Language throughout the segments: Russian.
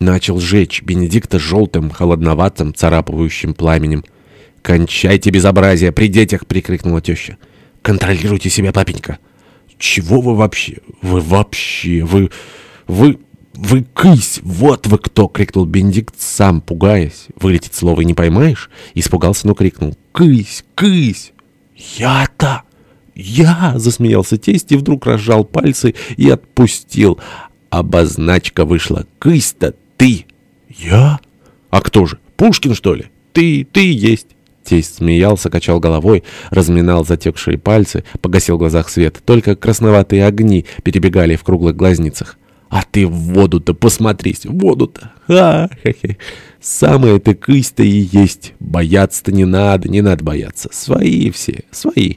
Начал жечь Бенедикта желтым, холодноватым, царапывающим пламенем. «Кончайте безобразие! При детях!» — прикрикнула теща. «Контролируйте себя, папенька!» «Чего вы вообще? Вы вообще? Вы... вы... вы кысь! Вот вы кто!» — крикнул Бенедикт, сам пугаясь. Вылететь слово не поймаешь? Испугался, но крикнул. «Кысь! Кысь!» «Я-то!» «Я!» — засмеялся тесть и вдруг разжал пальцы и отпустил. Обозначка вышла. «Кысь-то ты!» «Я? А кто же? Пушкин, что ли? Ты, ты есть!» Тесть смеялся, качал головой, разминал затекшие пальцы, погасил в глазах свет. Только красноватые огни перебегали в круглых глазницах. «А ты в воду-то посмотрись, в воду-то! ха ха Самое ты кысь-то и есть! Бояться-то не надо, не надо бояться! Свои все, свои!»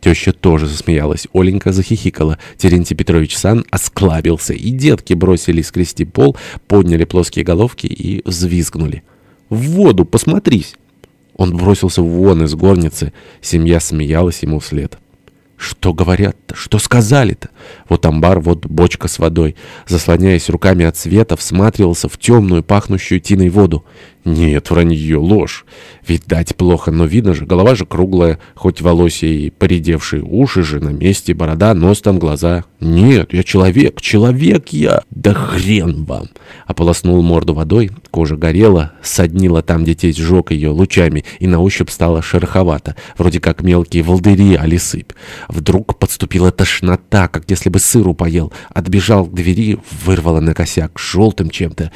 Теща тоже засмеялась, Оленька захихикала. Терентий Петрович Сан осклабился, и детки бросили скрести пол, подняли плоские головки и взвизгнули. «В воду, посмотрись!» Он бросился вон из горницы, семья смеялась ему вслед. Что говорят-то? Что сказали-то? Вот амбар, вот бочка с водой. Заслоняясь руками от света, всматривался в темную, пахнущую тиной воду. Нет, вранье, ложь. Видать плохо, но видно же, голова же круглая, хоть волосья и поредевшие, уши же на месте, борода, нос там, глаза. Нет, я человек, человек я. Да хрен вам. Ополоснул морду водой, кожа горела, соднила там, где тесть сжег ее лучами, и на ощупь стало шероховато, вроде как мелкие волдыри, али сыпь. Вдруг подступила тошнота, как если бы сыру поел. Отбежал к двери, вырвало на косяк желтым чем-то.